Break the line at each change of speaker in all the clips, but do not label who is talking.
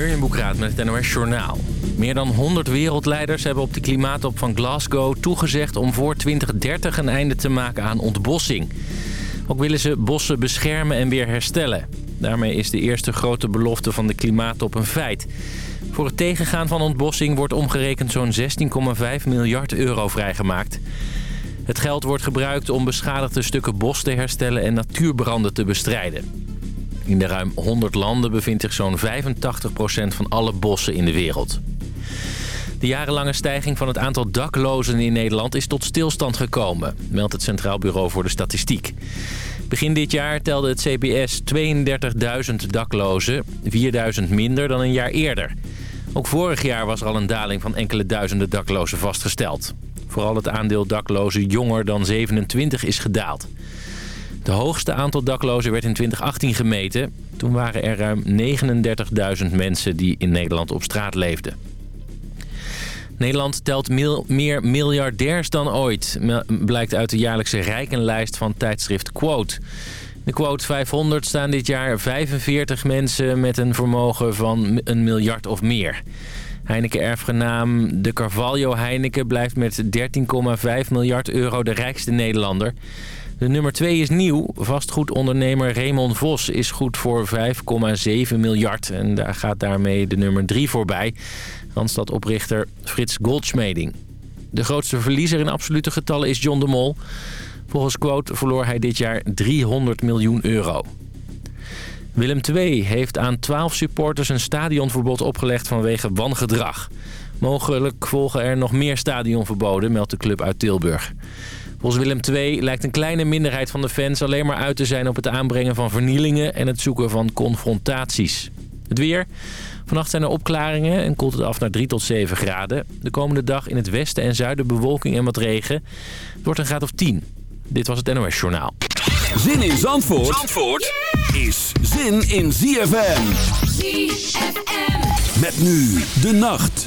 Jurjen Boekraat met het NOS Journaal. Meer dan 100 wereldleiders hebben op de klimaattop van Glasgow toegezegd... om voor 2030 een einde te maken aan ontbossing. Ook willen ze bossen beschermen en weer herstellen. Daarmee is de eerste grote belofte van de klimaattop een feit. Voor het tegengaan van ontbossing wordt omgerekend zo'n 16,5 miljard euro vrijgemaakt. Het geld wordt gebruikt om beschadigde stukken bos te herstellen en natuurbranden te bestrijden. In de ruim 100 landen bevindt zich zo'n 85% van alle bossen in de wereld. De jarenlange stijging van het aantal daklozen in Nederland is tot stilstand gekomen, meldt het Centraal Bureau voor de Statistiek. Begin dit jaar telde het CBS 32.000 daklozen, 4.000 minder dan een jaar eerder. Ook vorig jaar was er al een daling van enkele duizenden daklozen vastgesteld. Vooral het aandeel daklozen jonger dan 27 is gedaald. De hoogste aantal daklozen werd in 2018 gemeten. Toen waren er ruim 39.000 mensen die in Nederland op straat leefden. Nederland telt meer miljardairs dan ooit, blijkt uit de jaarlijkse rijkenlijst van tijdschrift Quote. De Quote 500 staan dit jaar 45 mensen met een vermogen van een miljard of meer. Heineken-erfgenaam de Carvalho Heineken blijft met 13,5 miljard euro de rijkste Nederlander. De nummer 2 is nieuw. Vastgoedondernemer Raymond Vos is goed voor 5,7 miljard. En daar gaat daarmee de nummer 3 voorbij. Randstad-oprichter Frits Goldschmeding. De grootste verliezer in absolute getallen is John de Mol. Volgens Quote verloor hij dit jaar 300 miljoen euro. Willem II heeft aan 12 supporters een stadionverbod opgelegd vanwege wangedrag. Mogelijk volgen er nog meer stadionverboden, meldt de club uit Tilburg. Volgens Willem II lijkt een kleine minderheid van de fans alleen maar uit te zijn op het aanbrengen van vernielingen en het zoeken van confrontaties. Het weer. Vannacht zijn er opklaringen en koelt het af naar 3 tot 7 graden. De komende dag in het westen en zuiden bewolking en wat regen. Het wordt een graad of 10. Dit was het NOS Journaal.
Zin in Zandvoort, Zandvoort is zin in ZFM. ZFM. Met nu de nacht.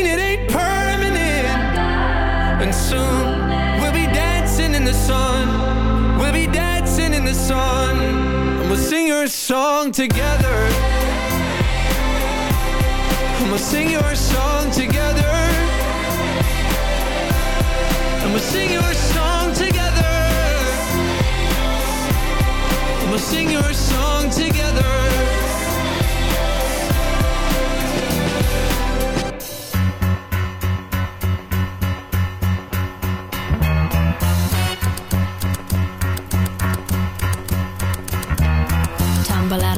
And we'll sing your song together. And we'll sing your song together. And we'll sing your song together. And we'll sing your song together.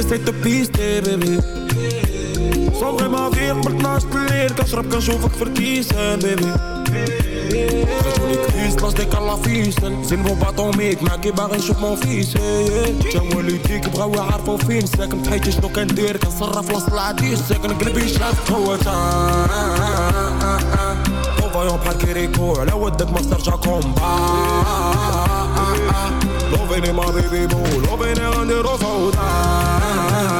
جاي ستريت تو بيستي بيبي صبري ما فيه قبل 12 الليل كنشرب كنشوفك في الكيسان بيبي خرجوني كريس بلاصتك على فيسن زين بوب اتوميك معاكي باغي نشوف مون فيس جا والديك بغاو يعرفو فين ساكن في حياتي شنو كندير كنصرف وسط العديس ساكن قلبي شاف هو تا فايون بحال كيريكو على ودك ما ترجع كومبا
loving him, my baby boo. Loving her the.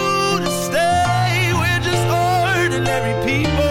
ordinary people.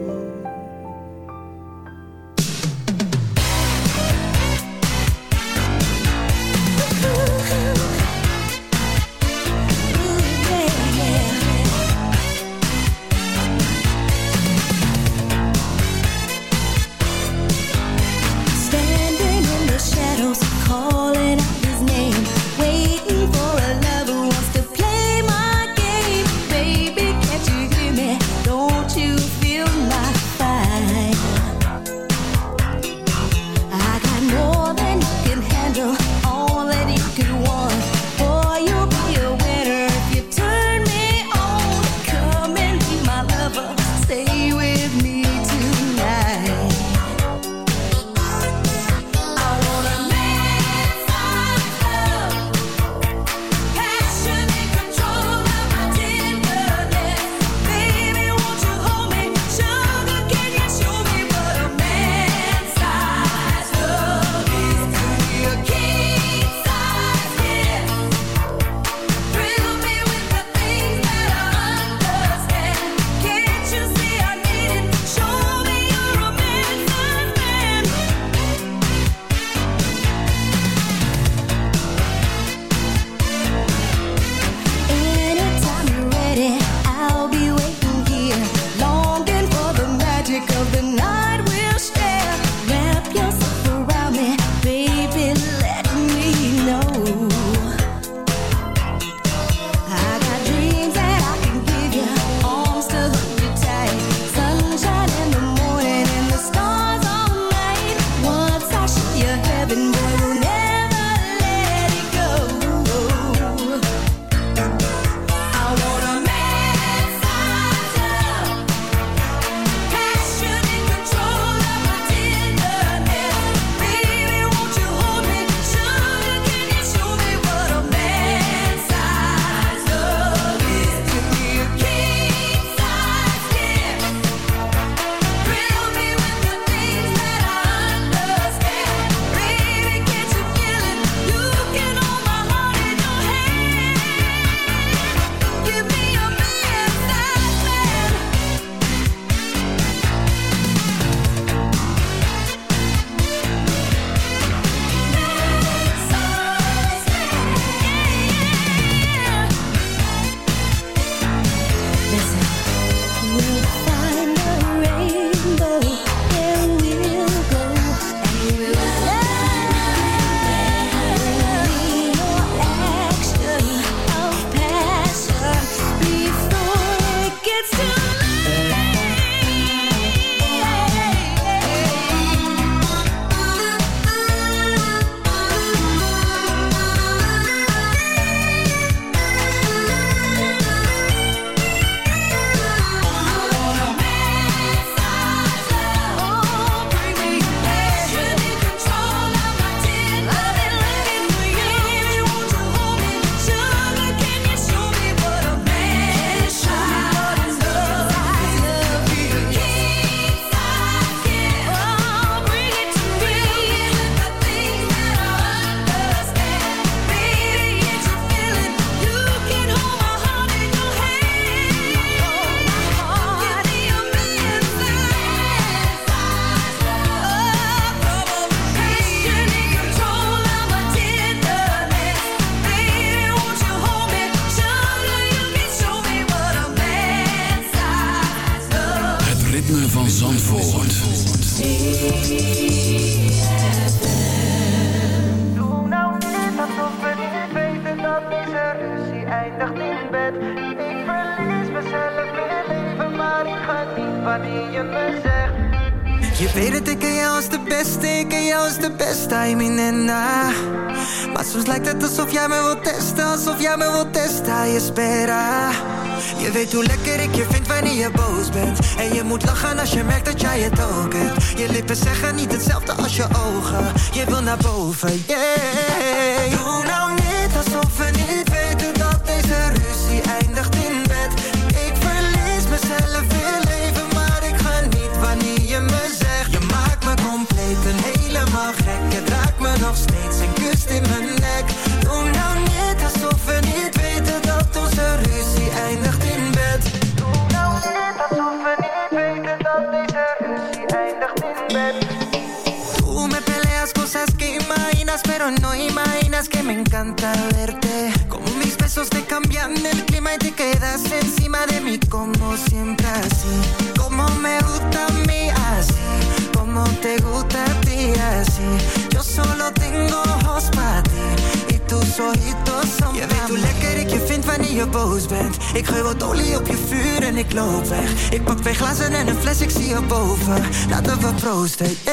knows that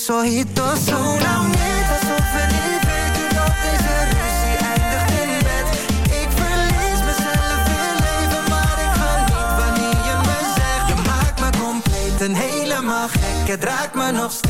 Zo ojitos. Zo. una meta, zo
verliefd weet je dat deze die eindig in bed. Ik verlies mezelf in leven, maar ik ga niet wanneer je me zegt. Je maakt me compleet een helemaal gek, het raakt me nog steeds.